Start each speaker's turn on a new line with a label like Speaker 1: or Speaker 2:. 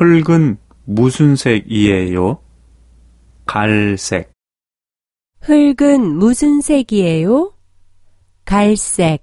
Speaker 1: 흙은 무슨 색이에요? 갈색.
Speaker 2: 흙은 무슨 색이에요? 갈색.